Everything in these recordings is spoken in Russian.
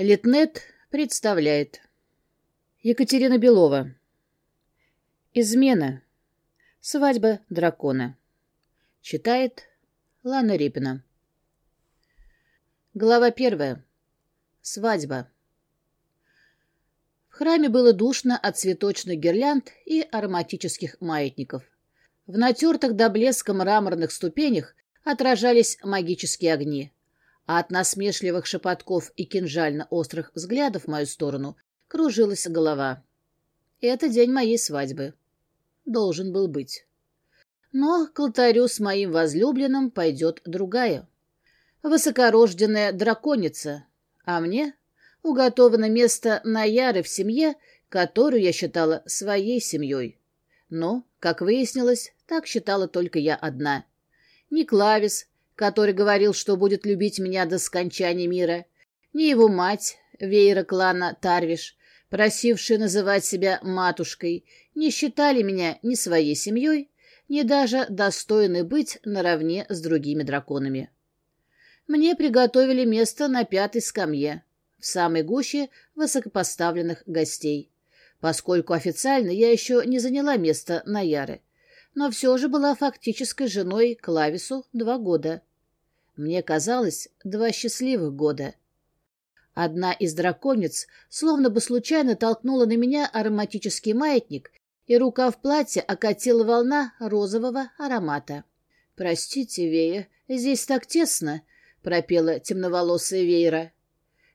Литнет представляет. Екатерина Белова. Измена. Свадьба дракона. Читает Лана Репина. Глава первая. Свадьба. В храме было душно от цветочных гирлянд и ароматических маятников. В натертых до блеска мраморных ступенях отражались магические огни а от насмешливых шепотков и кинжально-острых взглядов в мою сторону кружилась голова. Это день моей свадьбы. Должен был быть. Но к алтарю с моим возлюбленным пойдет другая. Высокорожденная драконица, а мне уготовано место на Яры в семье, которую я считала своей семьей. Но, как выяснилось, так считала только я одна. Ни Клавис, который говорил, что будет любить меня до скончания мира, ни его мать, веера клана Тарвиш, просившая называть себя матушкой, не считали меня ни своей семьей, ни даже достойны быть наравне с другими драконами. Мне приготовили место на пятой скамье, в самой гуще высокопоставленных гостей, поскольку официально я еще не заняла место на Яре, но все же была фактической женой Клавису два года. Мне казалось, два счастливых года. Одна из драконец словно бы случайно толкнула на меня ароматический маятник, и рука в платье окатила волна розового аромата. «Простите, Вея, здесь так тесно», — пропела темноволосая Вейра.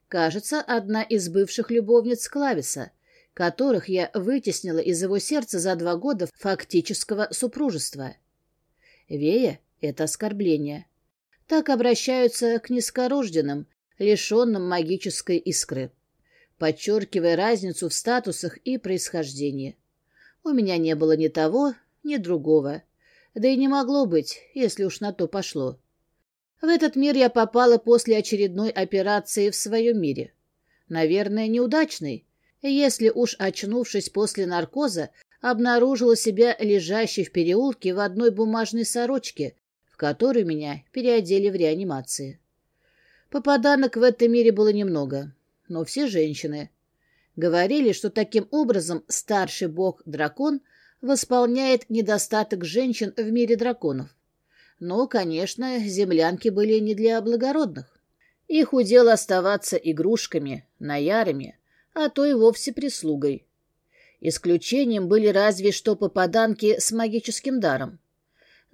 Кажется, одна из бывших любовниц Клависа, которых я вытеснила из его сердца за два года фактического супружества. Вея — это оскорбление. Так обращаются к низкорожденным, лишенным магической искры, подчеркивая разницу в статусах и происхождении. У меня не было ни того, ни другого, да и не могло быть, если уж на то пошло. В этот мир я попала после очередной операции в своем мире. Наверное, неудачной, если уж, очнувшись после наркоза, обнаружила себя лежащей в переулке в одной бумажной сорочке, в которую меня переодели в реанимации. Попаданок в этом мире было немного, но все женщины. Говорили, что таким образом старший бог-дракон восполняет недостаток женщин в мире драконов. Но, конечно, землянки были не для благородных. Их удел оставаться игрушками, наярами, а то и вовсе прислугой. Исключением были разве что попаданки с магическим даром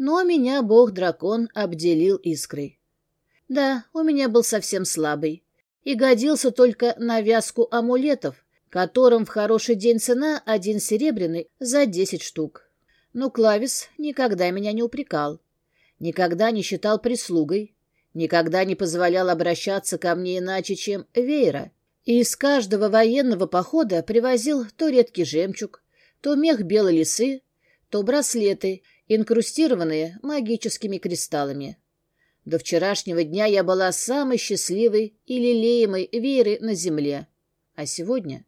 но меня бог-дракон обделил искрой. Да, у меня был совсем слабый и годился только на вязку амулетов, которым в хороший день цена один серебряный за десять штук. Но Клавис никогда меня не упрекал, никогда не считал прислугой, никогда не позволял обращаться ко мне иначе, чем веера, и из каждого военного похода привозил то редкий жемчуг, то мех белой лисы, то браслеты инкрустированные магическими кристаллами. До вчерашнего дня я была самой счастливой и лелеемой Верой на земле. А сегодня?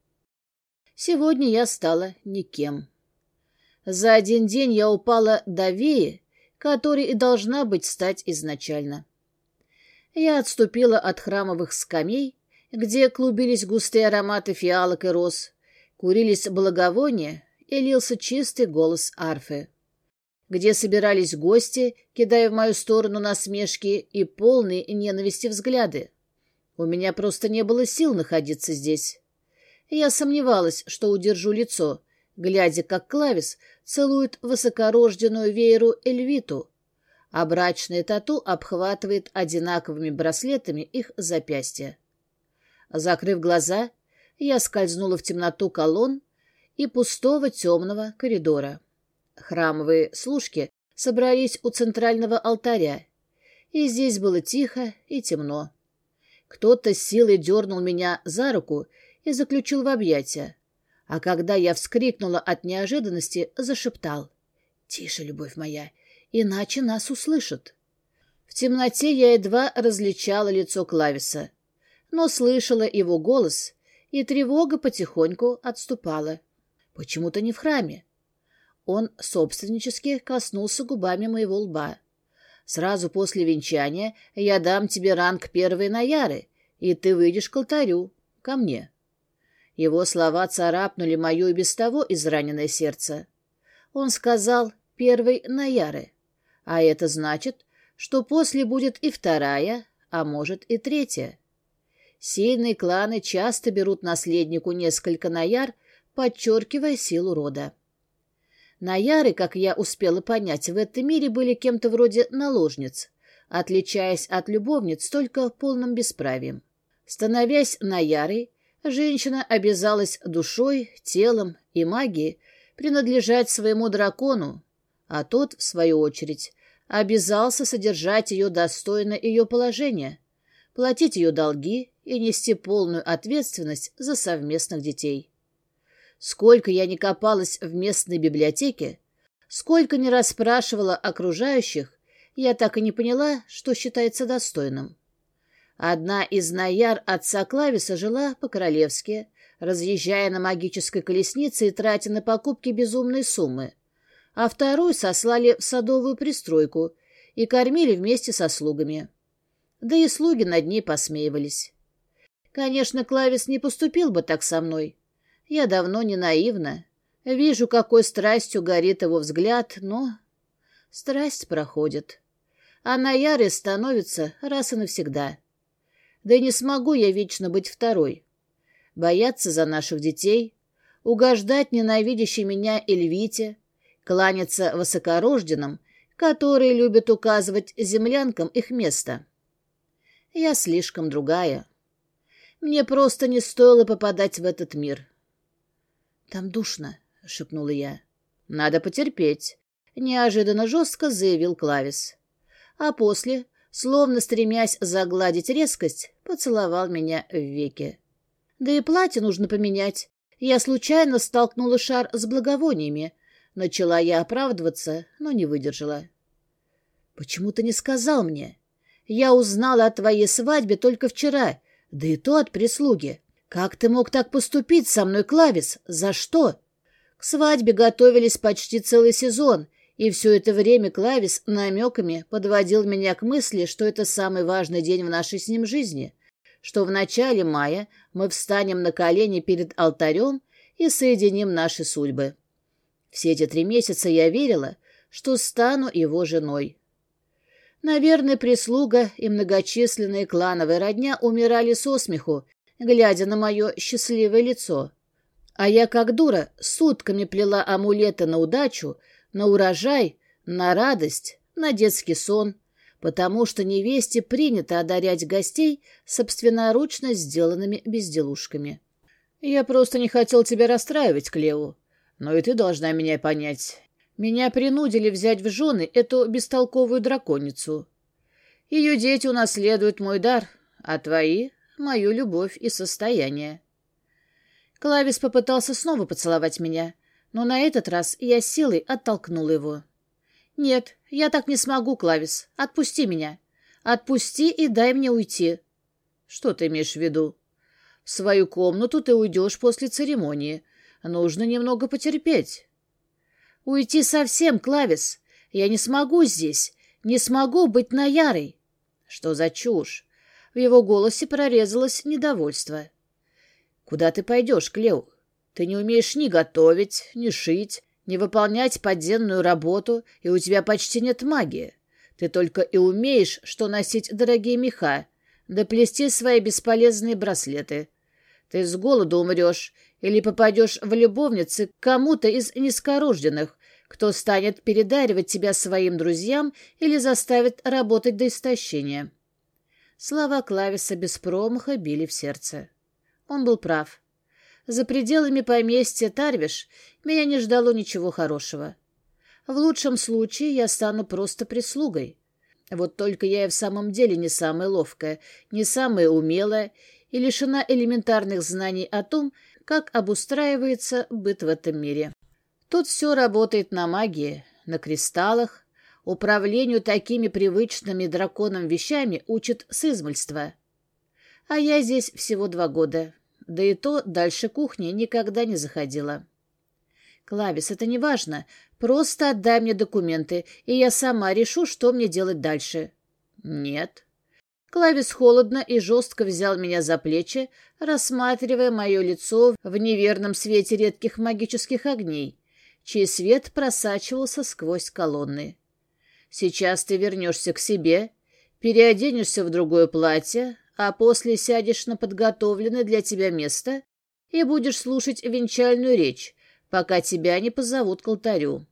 Сегодня я стала никем. За один день я упала до Веи, которой и должна быть стать изначально. Я отступила от храмовых скамей, где клубились густые ароматы фиалок и роз, курились благовония и лился чистый голос арфы где собирались гости, кидая в мою сторону насмешки и полные ненависти взгляды. У меня просто не было сил находиться здесь. Я сомневалась, что удержу лицо, глядя, как Клавис целует высокорожденную вееру Эльвиту, а брачное тату обхватывает одинаковыми браслетами их запястья. Закрыв глаза, я скользнула в темноту колонн и пустого темного коридора. Храмовые служки собрались у центрального алтаря, и здесь было тихо и темно. Кто-то с силой дернул меня за руку и заключил в объятия, а когда я вскрикнула от неожиданности, зашептал. «Тише, любовь моя, иначе нас услышат». В темноте я едва различала лицо Клависа, но слышала его голос, и тревога потихоньку отступала. Почему-то не в храме. Он собственнически коснулся губами моего лба. «Сразу после венчания я дам тебе ранг первой наяры, и ты выйдешь к алтарю. ко мне. Его слова царапнули мое и без того израненное сердце. Он сказал «первый Наяры», а это значит, что после будет и вторая, а может и третья. Сильные кланы часто берут наследнику несколько Наяр, подчеркивая силу рода. Наяры, как я успела понять, в этом мире были кем-то вроде наложниц, отличаясь от любовниц только полным бесправием. Становясь Наярой, женщина обязалась душой, телом и магией принадлежать своему дракону, а тот, в свою очередь, обязался содержать ее достойно ее положения, платить ее долги и нести полную ответственность за совместных детей. Сколько я не копалась в местной библиотеке, сколько не расспрашивала окружающих, я так и не поняла, что считается достойным. Одна из наяр отца Клависа жила по-королевски, разъезжая на магической колеснице и тратя на покупки безумные суммы, а вторую сослали в садовую пристройку и кормили вместе со слугами. Да и слуги над ней посмеивались. Конечно, Клавис не поступил бы так со мной. Я давно не наивна. Вижу, какой страстью горит его взгляд, но... Страсть проходит. А на Яре становится раз и навсегда. Да и не смогу я вечно быть второй. Бояться за наших детей, угождать ненавидящей меня Эльвите, кланяться высокорожденным, которые любят указывать землянкам их место. Я слишком другая. Мне просто не стоило попадать в этот мир. «Там душно», — шепнула я. «Надо потерпеть», — неожиданно жестко заявил Клавис. А после, словно стремясь загладить резкость, поцеловал меня в веки. Да и платье нужно поменять. Я случайно столкнула шар с благовониями. Начала я оправдываться, но не выдержала. «Почему ты не сказал мне? Я узнала о твоей свадьбе только вчера, да и то от прислуги. Как ты мог так поступить со мной, Клавис? За что?» К свадьбе готовились почти целый сезон, и все это время Клавис намеками подводил меня к мысли, что это самый важный день в нашей с ним жизни, что в начале мая мы встанем на колени перед алтарем и соединим наши судьбы. Все эти три месяца я верила, что стану его женой. Наверное, прислуга и многочисленные клановые родня умирали со смеху, глядя на мое счастливое лицо. А я, как дура, сутками плела амулеты на удачу, на урожай, на радость, на детский сон, потому что невесте принято одарять гостей собственноручно сделанными безделушками. Я просто не хотел тебя расстраивать, Клео, но и ты должна меня понять. Меня принудили взять в жены эту бестолковую драконицу. Ее дети унаследуют мой дар, а твои — мою любовь и состояние. Клавис попытался снова поцеловать меня, но на этот раз я силой оттолкнула его. «Нет, я так не смогу, Клавис. Отпусти меня. Отпусти и дай мне уйти». «Что ты имеешь в виду?» «В свою комнату ты уйдешь после церемонии. Нужно немного потерпеть». «Уйти совсем, Клавис. Я не смогу здесь. Не смогу быть наярой». «Что за чушь?» В его голосе прорезалось недовольство. «Куда ты пойдешь, Клео? Ты не умеешь ни готовить, ни шить, ни выполнять подземную работу, и у тебя почти нет магии. Ты только и умеешь, что носить дорогие меха, да плести свои бесполезные браслеты. Ты с голоду умрешь или попадешь в любовницы к кому-то из низкорожденных, кто станет передаривать тебя своим друзьям или заставит работать до истощения. Слова Клависа без промаха били в сердце. Он был прав. За пределами поместья Тарвиш меня не ждало ничего хорошего. В лучшем случае я стану просто прислугой. Вот только я и в самом деле не самая ловкая, не самая умелая и лишена элементарных знаний о том, как обустраивается быт в этом мире. Тут все работает на магии, на кристаллах, управлению такими привычными драконом вещами учат с измольства. А я здесь всего два года, да и то дальше кухни никогда не заходила. «Клавис, это не важно. Просто отдай мне документы, и я сама решу, что мне делать дальше». «Нет». Клавис холодно и жестко взял меня за плечи, рассматривая мое лицо в неверном свете редких магических огней, чей свет просачивался сквозь колонны. «Сейчас ты вернешься к себе, переоденешься в другое платье, а после сядешь на подготовленное для тебя место и будешь слушать венчальную речь, пока тебя не позовут к алтарю.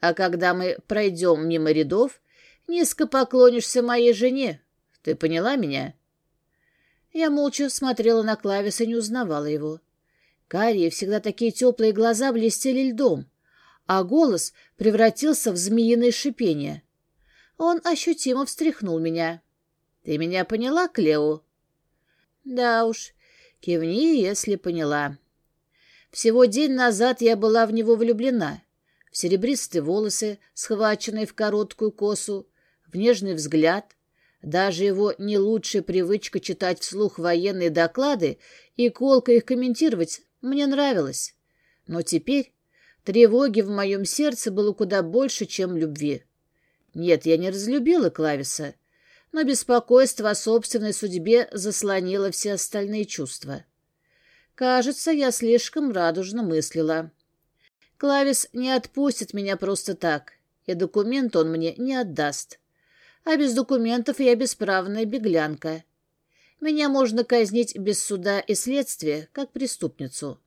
А когда мы пройдем мимо рядов, низко поклонишься моей жене, ты поняла меня?» Я молча смотрела на Клавис и не узнавала его. Карие, всегда такие теплые глаза, блестели льдом, а голос превратился в змеиное шипение. Он ощутимо встряхнул меня. «Ты меня поняла, Клео?» «Да уж, кивни, если поняла». Всего день назад я была в него влюблена. В серебристые волосы, схваченные в короткую косу, в нежный взгляд — даже его не лучшая привычка читать вслух военные доклады и колко их комментировать мне нравилось. Но теперь тревоги в моем сердце было куда больше, чем любви. Нет, я не разлюбила Клависа, но беспокойство о собственной судьбе заслонило все остальные чувства. Кажется, я слишком радужно мыслила. Клавис не отпустит меня просто так, и документ он мне не отдаст а без документов я бесправная беглянка. Меня можно казнить без суда и следствия, как преступницу.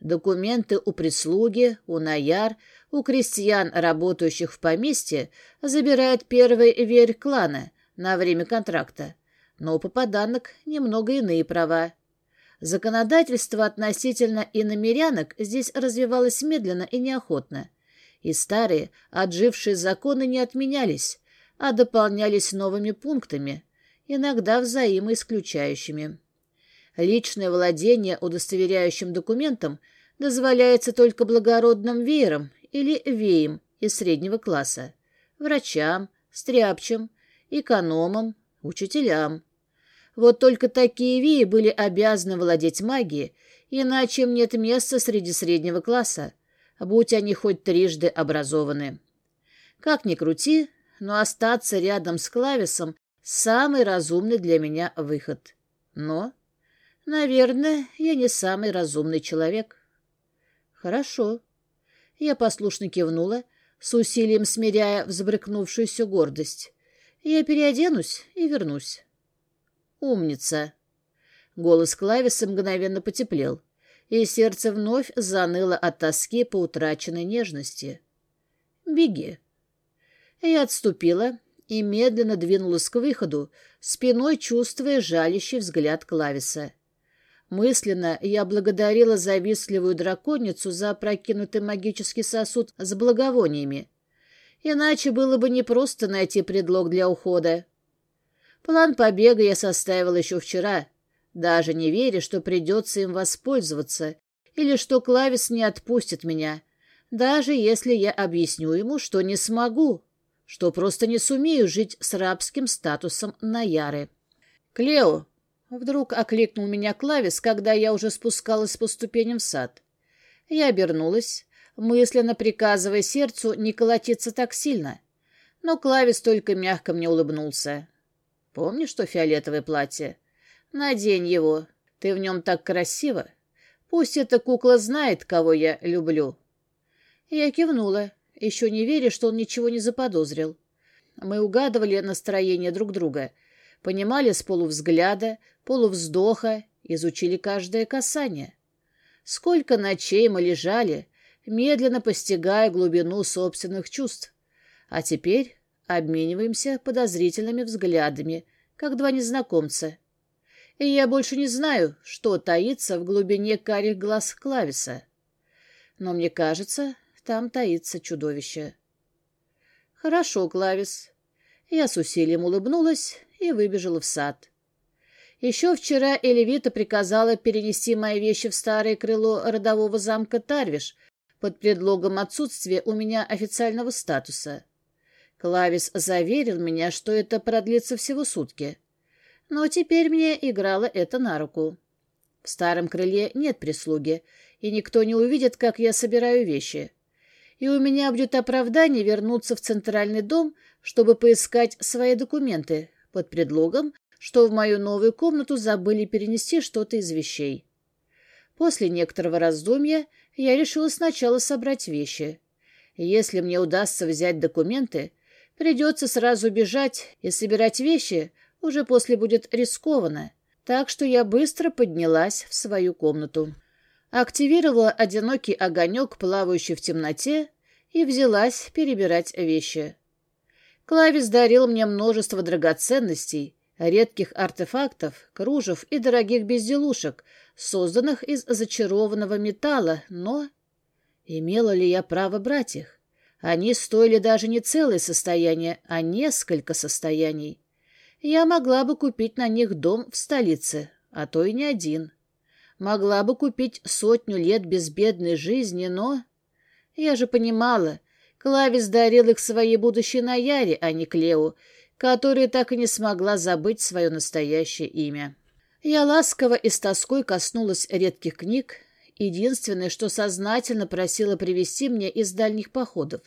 Документы у прислуги, у наяр, у крестьян, работающих в поместье, забирает первый верь клана на время контракта, но у попаданок немного иные права. Законодательство относительно иномерянок здесь развивалось медленно и неохотно, и старые, отжившие законы не отменялись, а дополнялись новыми пунктами, иногда взаимоисключающими. Личное владение удостоверяющим документом дозволяется только благородным веерам или веям из среднего класса, врачам, стряпчим, экономам, учителям. Вот только такие веи были обязаны владеть магией, иначе им нет места среди среднего класса, будь они хоть трижды образованы. Как ни крути, но остаться рядом с Клависом — самый разумный для меня выход. Но, наверное, я не самый разумный человек. Хорошо. Я послушно кивнула, с усилием смиряя взбрыкнувшуюся гордость. Я переоденусь и вернусь. Умница. Голос Клависа мгновенно потеплел, и сердце вновь заныло от тоски по утраченной нежности. «Беги». Я отступила и медленно двинулась к выходу, спиной чувствуя жалящий взгляд Клависа. Мысленно я благодарила завистливую драконицу за опрокинутый магический сосуд с благовониями. Иначе было бы непросто найти предлог для ухода. План побега я составила еще вчера, даже не веря, что придется им воспользоваться или что Клавис не отпустит меня, даже если я объясню ему, что не смогу что просто не сумею жить с рабским статусом Наяры. «Клео!» — вдруг окликнул меня Клавис, когда я уже спускалась по ступеням в сад. Я обернулась, мысленно приказывая сердцу не колотиться так сильно. Но Клавис только мягко мне улыбнулся. «Помнишь то фиолетовое платье? Надень его. Ты в нем так красиво. Пусть эта кукла знает, кого я люблю». Я кивнула еще не веря, что он ничего не заподозрил. Мы угадывали настроение друг друга, понимали с полувзгляда, полувздоха, изучили каждое касание. Сколько ночей мы лежали, медленно постигая глубину собственных чувств. А теперь обмениваемся подозрительными взглядами, как два незнакомца. И я больше не знаю, что таится в глубине карих глаз Клависа. Но мне кажется, там таится чудовище. Хорошо, Клавис. Я с усилием улыбнулась и выбежала в сад. Еще вчера Элевита приказала перенести мои вещи в старое крыло родового замка Тарвиш под предлогом отсутствия у меня официального статуса. Клавис заверил меня, что это продлится всего сутки. Но теперь мне играло это на руку. В старом крыле нет прислуги, и никто не увидит, как я собираю вещи и у меня будет оправдание вернуться в центральный дом, чтобы поискать свои документы, под предлогом, что в мою новую комнату забыли перенести что-то из вещей. После некоторого раздумья я решила сначала собрать вещи. Если мне удастся взять документы, придется сразу бежать, и собирать вещи уже после будет рискованно, так что я быстро поднялась в свою комнату. Активировала одинокий огонек, плавающий в темноте, и взялась перебирать вещи. Клавис дарил мне множество драгоценностей, редких артефактов, кружев и дорогих безделушек, созданных из зачарованного металла, но... Имела ли я право брать их? Они стоили даже не целое состояние, а несколько состояний. Я могла бы купить на них дом в столице, а то и не один. Могла бы купить сотню лет безбедной жизни, но... Я же понимала, Клавис дарил их своей будущей Наяре, а не Клеу, которая так и не смогла забыть свое настоящее имя. Я ласково и с тоской коснулась редких книг, единственное, что сознательно просила привести мне из дальних походов.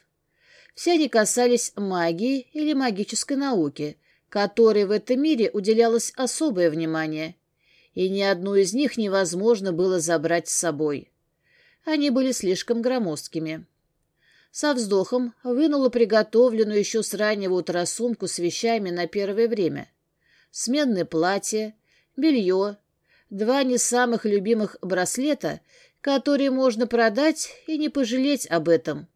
Все они касались магии или магической науки, которой в этом мире уделялось особое внимание, и ни одну из них невозможно было забрать с собой. Они были слишком громоздкими. Со вздохом вынула приготовленную еще с раннего утра сумку с вещами на первое время. Сменное платье, белье, два не самых любимых браслета, которые можно продать и не пожалеть об этом,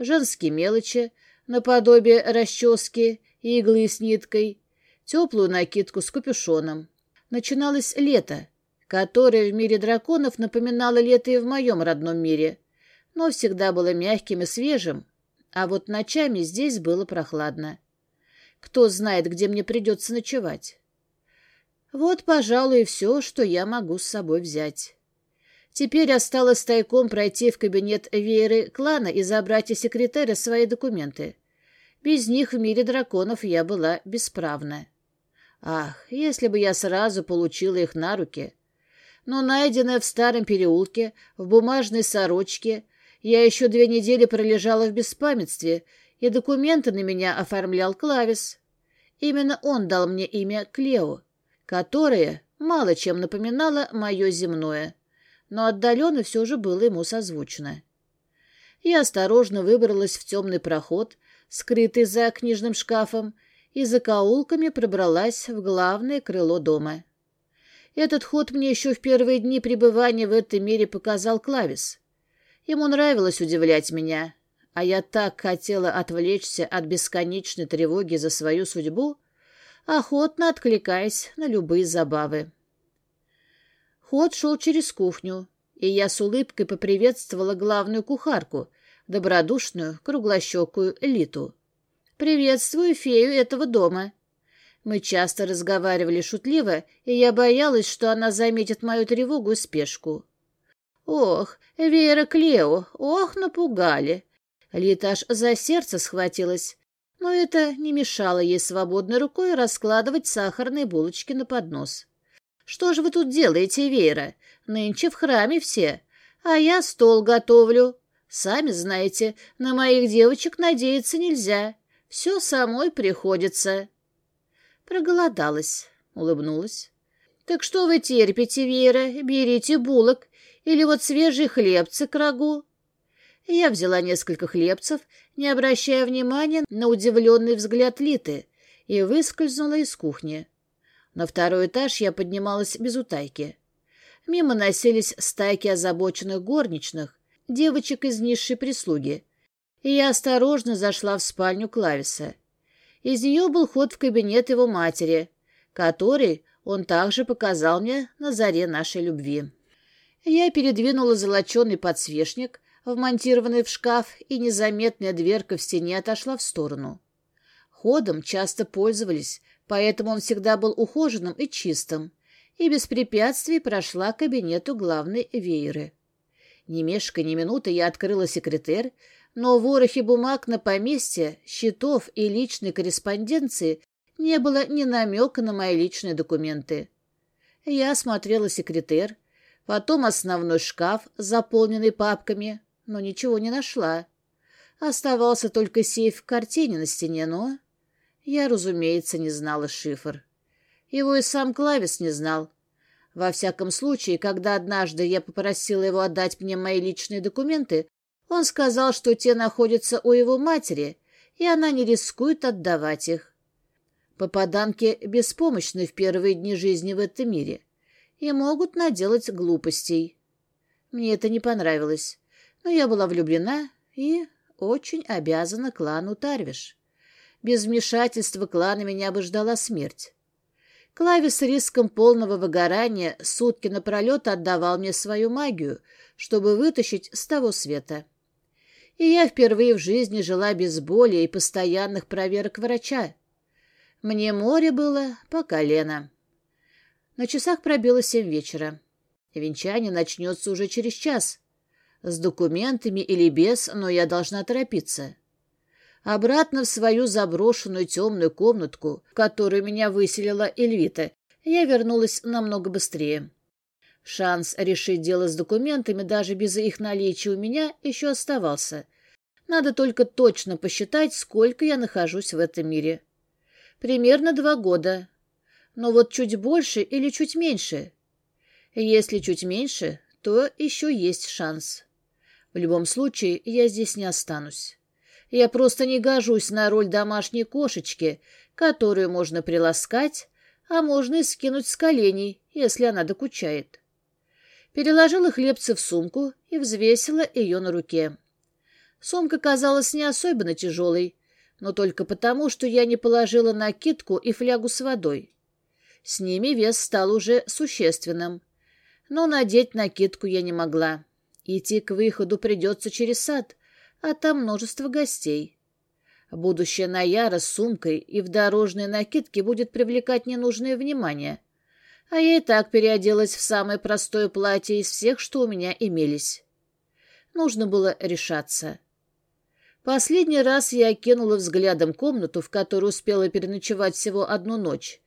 женские мелочи, наподобие расчески, иглы с ниткой, теплую накидку с капюшоном. Начиналось лето, которое в мире драконов напоминало лето и в моем родном мире, но всегда было мягким и свежим, а вот ночами здесь было прохладно. Кто знает, где мне придется ночевать. Вот, пожалуй, и все, что я могу с собой взять. Теперь осталось тайком пройти в кабинет Вееры клана и забрать из секретаря свои документы. Без них в мире драконов я была бесправна. Ах, если бы я сразу получила их на руки! Но найденная в старом переулке, в бумажной сорочке, я еще две недели пролежала в беспамятстве, и документы на меня оформлял Клавис. Именно он дал мне имя Клео, которое мало чем напоминало мое земное, но отдаленно все же было ему созвучно. Я осторожно выбралась в темный проход, скрытый за книжным шкафом, и за каулками пробралась в главное крыло дома. Этот ход мне еще в первые дни пребывания в этом мире показал Клавис. Ему нравилось удивлять меня, а я так хотела отвлечься от бесконечной тревоги за свою судьбу, охотно откликаясь на любые забавы. Ход шел через кухню, и я с улыбкой поприветствовала главную кухарку, добродушную, круглощекую Литу. «Приветствую фею этого дома». Мы часто разговаривали шутливо, и я боялась, что она заметит мою тревогу и спешку. Ох, Вера Клео, ох, напугали. Лита аж за сердце схватилась, но это не мешало ей свободной рукой раскладывать сахарные булочки на поднос. «Что же вы тут делаете, Вера? Нынче в храме все, а я стол готовлю. Сами знаете, на моих девочек надеяться нельзя. Все самой приходится». Проголодалась, улыбнулась. «Так что вы терпите, Вера? Берите булок или вот свежие хлебцы к рагу?» Я взяла несколько хлебцев, не обращая внимания на удивленный взгляд Литы, и выскользнула из кухни. На второй этаж я поднималась без утайки. Мимо носились стайки озабоченных горничных, девочек из низшей прислуги, и я осторожно зашла в спальню Клависа. Из нее был ход в кабинет его матери, который он также показал мне на заре нашей любви. Я передвинула золоченый подсвечник, вмонтированный в шкаф, и незаметная дверка в стене отошла в сторону. Ходом часто пользовались, поэтому он всегда был ухоженным и чистым, и без препятствий прошла к кабинету главной вееры. Ни мешка, ни минуты я открыла секретарь, но в ворохе бумаг на поместье, счетов и личной корреспонденции не было ни намека на мои личные документы. Я осмотрела секретарь, потом основной шкаф, заполненный папками, но ничего не нашла. Оставался только сейф в картине на стене, но... Я, разумеется, не знала шифр. Его и сам Клавис не знал. Во всяком случае, когда однажды я попросила его отдать мне мои личные документы, он сказал, что те находятся у его матери, и она не рискует отдавать их. Попаданки беспомощны в первые дни жизни в этом мире и могут наделать глупостей. Мне это не понравилось, но я была влюблена и очень обязана клану Тарвиш. Без вмешательства клана меня бы ждала смерть. Клавис с риском полного выгорания сутки напролет отдавал мне свою магию, чтобы вытащить с того света. И я впервые в жизни жила без боли и постоянных проверок врача. Мне море было по колено. На часах пробило семь вечера. Венчание начнется уже через час. С документами или без, но я должна торопиться. Обратно в свою заброшенную темную комнатку, в которую меня выселила Эльвита, я вернулась намного быстрее. Шанс решить дело с документами даже без их наличия у меня еще оставался. Надо только точно посчитать, сколько я нахожусь в этом мире. Примерно два года. Но вот чуть больше или чуть меньше. Если чуть меньше, то еще есть шанс. В любом случае, я здесь не останусь. Я просто не гожусь на роль домашней кошечки, которую можно приласкать, а можно и скинуть с коленей, если она докучает. Переложила хлебцы в сумку и взвесила ее на руке. Сумка казалась не особенно тяжелой, но только потому, что я не положила накидку и флягу с водой. С ними вес стал уже существенным. Но надеть накидку я не могла. Идти к выходу придется через сад, а там множество гостей. Будущая Наяра с сумкой и в дорожной накидке будет привлекать ненужное внимание. А я и так переоделась в самое простое платье из всех, что у меня имелись. Нужно было решаться. Последний раз я окинула взглядом комнату, в которой успела переночевать всего одну ночь,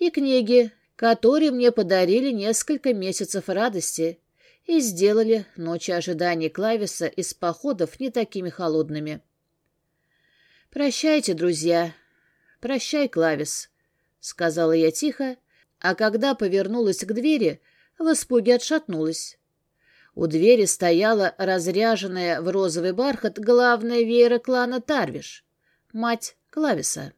и книги, которые мне подарили несколько месяцев радости — и сделали ночи ожидания Клависа из походов не такими холодными. «Прощайте, друзья. Прощай, Клавис», — сказала я тихо, а когда повернулась к двери, в испуге отшатнулась. У двери стояла разряженная в розовый бархат главная веера клана Тарвиш, мать Клависа.